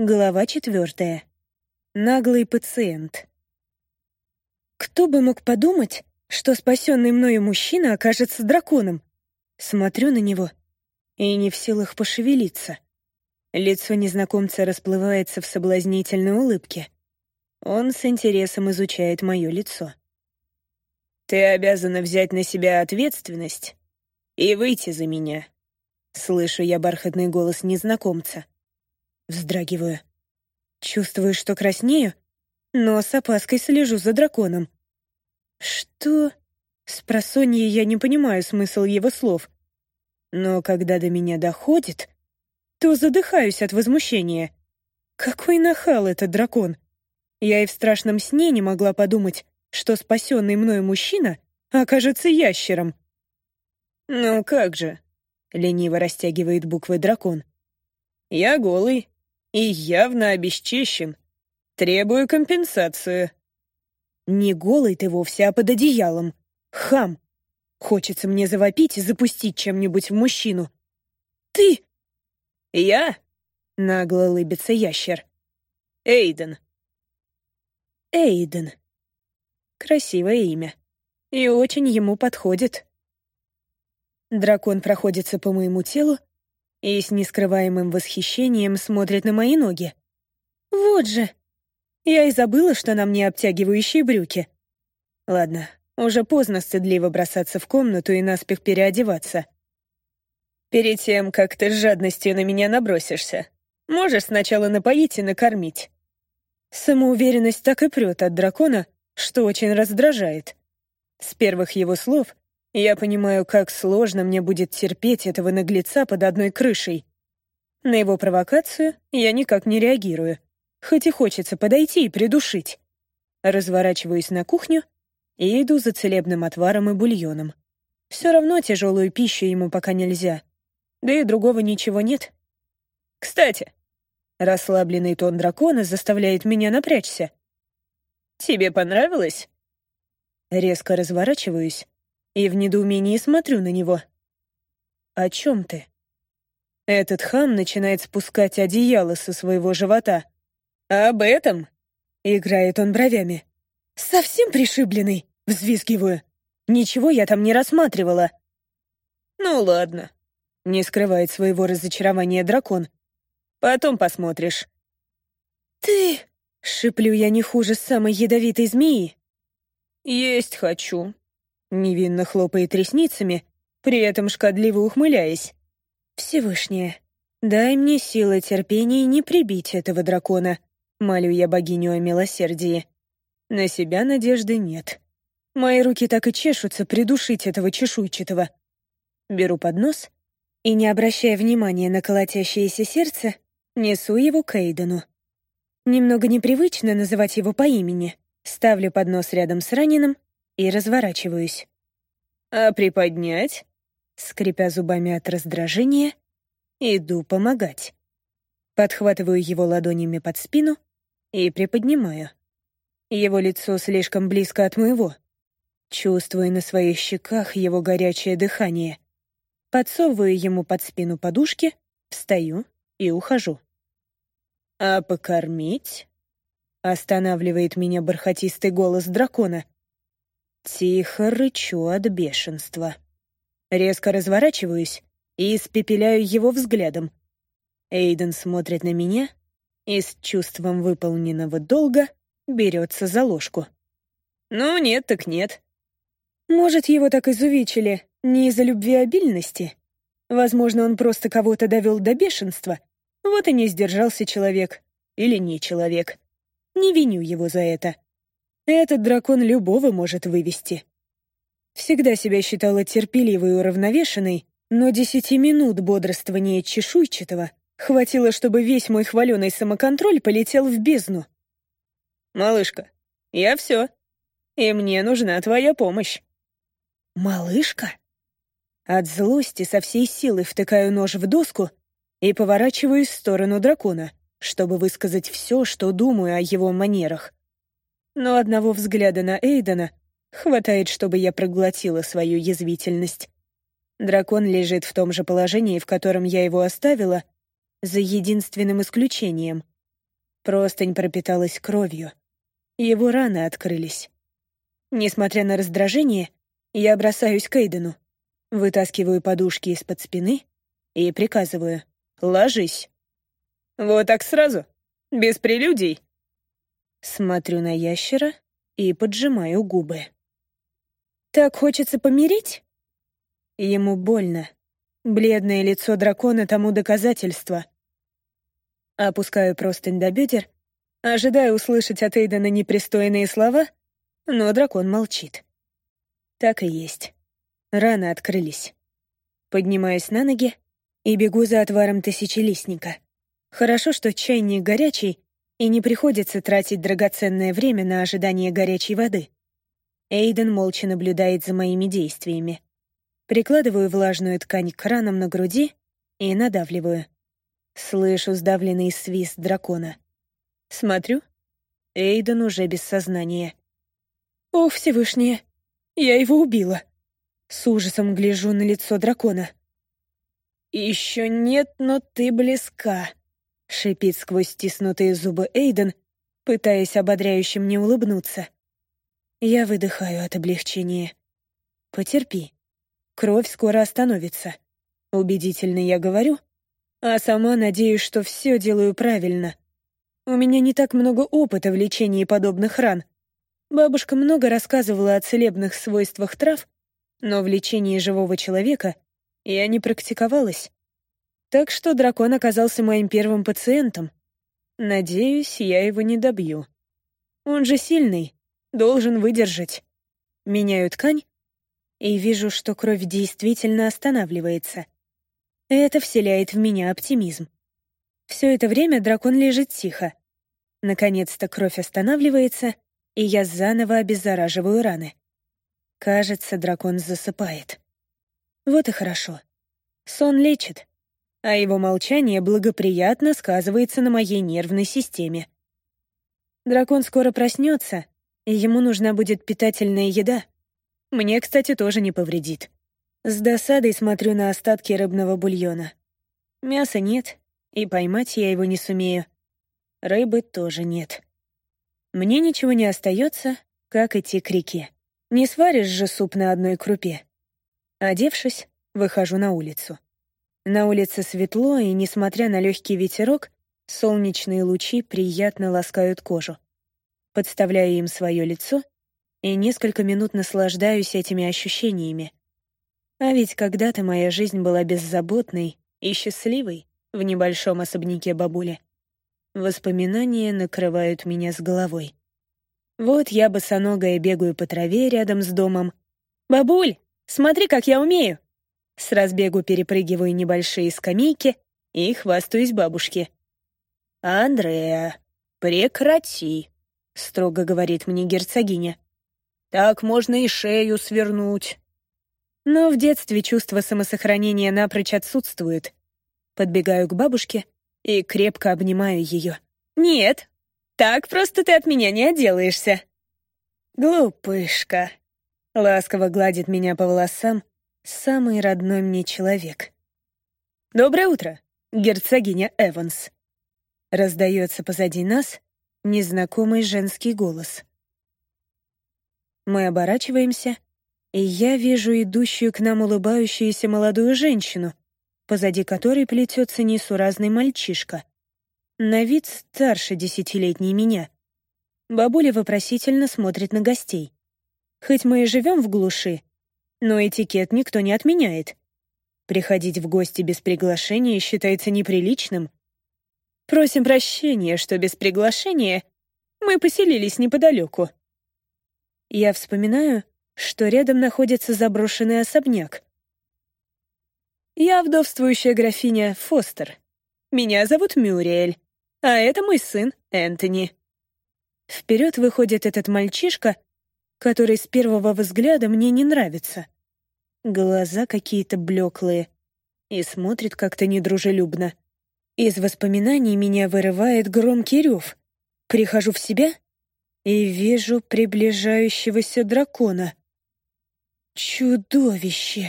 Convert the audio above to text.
Глава четвертая. Наглый пациент. Кто бы мог подумать, что спасенный мною мужчина окажется драконом? Смотрю на него и не в силах пошевелиться. Лицо незнакомца расплывается в соблазнительной улыбке. Он с интересом изучает мое лицо. «Ты обязана взять на себя ответственность и выйти за меня», — слышу я бархатный голос незнакомца. Вздрагиваю. Чувствую, что краснею, но с опаской слежу за драконом. Что? С просонья я не понимаю смысл его слов. Но когда до меня доходит, то задыхаюсь от возмущения. Какой нахал этот дракон! Я и в страшном сне не могла подумать, что спасенный мною мужчина окажется ящером. «Ну как же?» — лениво растягивает буквы дракон. «Я голый, и явно обесчищен. Требую компенсацию». «Не голый ты вовсе, а под одеялом. Хам! Хочется мне завопить и запустить чем-нибудь в мужчину. Ты!» «Я?» — нагло улыбится ящер. «Эйден». Эйден. Красивое имя. И очень ему подходит. Дракон проходится по моему телу, и с нескрываемым восхищением смотрит на мои ноги. Вот же! Я и забыла, что на мне обтягивающие брюки. Ладно, уже поздно стыдливо бросаться в комнату и наспех переодеваться. Перед тем, как ты с жадностью на меня набросишься, можешь сначала напоить и накормить. Самоуверенность так и прет от дракона, что очень раздражает. С первых его слов я понимаю, как сложно мне будет терпеть этого наглеца под одной крышей. На его провокацию я никак не реагирую, хоть и хочется подойти и придушить. Разворачиваюсь на кухню и иду за целебным отваром и бульоном. Все равно тяжелую пищу ему пока нельзя. Да и другого ничего нет. Кстати, расслабленный тон дракона заставляет меня напрячься. Тебе понравилось? Резко разворачиваюсь и в недоумении смотрю на него. «О чем ты?» Этот хам начинает спускать одеяло со своего живота. «Об этом?» — играет он бровями. «Совсем пришибленный?» — взвизгиваю. «Ничего я там не рассматривала». «Ну ладно», — не скрывает своего разочарования дракон. «Потом посмотришь». «Ты...» — шиплю я не хуже самой ядовитой змеи. «Есть хочу», Невинно хлопает ресницами, при этом шкодливо ухмыляясь. «Всевышняя, дай мне силы терпения не прибить этого дракона», молю я богиню о милосердии. На себя надежды нет. Мои руки так и чешутся придушить этого чешуйчатого. Беру поднос и, не обращая внимания на колотящееся сердце, несу его к Эйдену. Немного непривычно называть его по имени. Ставлю поднос рядом с раненым и разворачиваюсь. «А приподнять?» Скрипя зубами от раздражения, иду помогать. Подхватываю его ладонями под спину и приподнимаю. Его лицо слишком близко от моего. Чувствую на своих щеках его горячее дыхание. Подсовываю ему под спину подушки, встаю и ухожу. «А покормить?» — останавливает меня бархатистый голос дракона — Тихо рычу от бешенства. Резко разворачиваюсь и испепеляю его взглядом. Эйден смотрит на меня и с чувством выполненного долга берется за ложку. «Ну, нет так нет». Может, его так изувечили не из-за любви обильности? Возможно, он просто кого-то довел до бешенства. Вот и не сдержался человек. Или не человек. Не виню его за это. Этот дракон любого может вывести. Всегда себя считала терпеливой и уравновешенной, но десяти минут бодрствования чешуйчатого хватило, чтобы весь мой хваленый самоконтроль полетел в бездну. «Малышка, я все. И мне нужна твоя помощь». «Малышка?» От злости со всей силы втыкаю нож в доску и поворачиваюсь в сторону дракона, чтобы высказать все, что думаю о его манерах но одного взгляда на Эйдена хватает, чтобы я проглотила свою язвительность. Дракон лежит в том же положении, в котором я его оставила, за единственным исключением. Простынь пропиталась кровью. Его раны открылись. Несмотря на раздражение, я бросаюсь к Эйдену, вытаскиваю подушки из-под спины и приказываю «Ложись». «Вот так сразу? Без прелюдий?» Смотрю на ящера и поджимаю губы. «Так хочется помирить?» Ему больно. Бледное лицо дракона тому доказательство. Опускаю простынь до бедер, ожидая услышать от Эйдена непристойные слова, но дракон молчит. Так и есть. Раны открылись. Поднимаюсь на ноги и бегу за отваром тысячелистника. Хорошо, что чайник горячий, и не приходится тратить драгоценное время на ожидание горячей воды. Эйден молча наблюдает за моими действиями. Прикладываю влажную ткань к ранам на груди и надавливаю. Слышу сдавленный свист дракона. Смотрю. Эйден уже без сознания. «О, Всевышнее! Я его убила!» С ужасом гляжу на лицо дракона. «Еще нет, но ты близка», — шипит сквозь стиснутые зубы Эйден, пытаясь ободряюще мне улыбнуться. Я выдыхаю от облегчения. «Потерпи. Кровь скоро остановится. Убедительно я говорю, а сама надеюсь, что все делаю правильно. У меня не так много опыта в лечении подобных ран. Бабушка много рассказывала о целебных свойствах трав, но в лечении живого человека я не практиковалась. Так что дракон оказался моим первым пациентом. Надеюсь, я его не добью. Он же сильный, должен выдержать. Меняю ткань и вижу, что кровь действительно останавливается. Это вселяет в меня оптимизм. Все это время дракон лежит тихо. Наконец-то кровь останавливается, и я заново обеззараживаю раны. Кажется, дракон засыпает. Вот и хорошо. Сон лечит, а его молчание благоприятно сказывается на моей нервной системе. Дракон скоро проснется, и ему нужна будет питательная еда — мне, кстати, тоже не повредит. С досадой смотрю на остатки рыбного бульона. Мяса нет, и поймать я его не сумею. Рыбы тоже нет. Мне ничего не остается, как идти к реке. Не сваришь же суп на одной крупе. Одевшись, выхожу на улицу. На улице светло, и, несмотря на легкий ветерок, солнечные лучи приятно ласкают кожу. Подставляю им свое лицо — и несколько минут наслаждаюсь этими ощущениями. А ведь когда-то моя жизнь была беззаботной и счастливой в небольшом особняке бабули. Воспоминания накрывают меня с головой. Вот я босоногая бегаю по траве рядом с домом. «Бабуль, смотри, как я умею!» С разбегу перепрыгиваю небольшие скамейки и хвастаюсь бабушке. «Андреа, прекрати!» — строго говорит мне герцогиня. Так можно и шею свернуть. Но в детстве чувство самосохранения напрочь отсутствует. Подбегаю к бабушке и крепко обнимаю ее. «Нет, так просто ты от меня не отделаешься». «Глупышка», — ласково гладит меня по волосам самый родной мне человек. «Доброе утро, герцогиня Эванс». Раздается позади нас незнакомый женский голос. Мы оборачиваемся, и я вижу идущую к нам улыбающуюся молодую женщину, позади которой плетется несуразный мальчишка. На вид старше десятилетней меня. Бабуля вопросительно смотрит на гостей. Хоть мы и живем в глуши, но этикет никто не отменяет. Приходить в гости без приглашения считается неприличным. Просим прощения, что без приглашения мы поселились неподалеку. Я вспоминаю, что рядом находится заброшенный особняк. Я вдовствующая графиня Фостер. Меня зовут Мюриэль, а это мой сын Энтони. Вперед выходит этот мальчишка, который с первого взгляда мне не нравится. Глаза какие-то блеклые и смотрит как-то недружелюбно. Из воспоминаний меня вырывает громкий рев. Прихожу в себя — и вижу приближающегося дракона. Чудовище!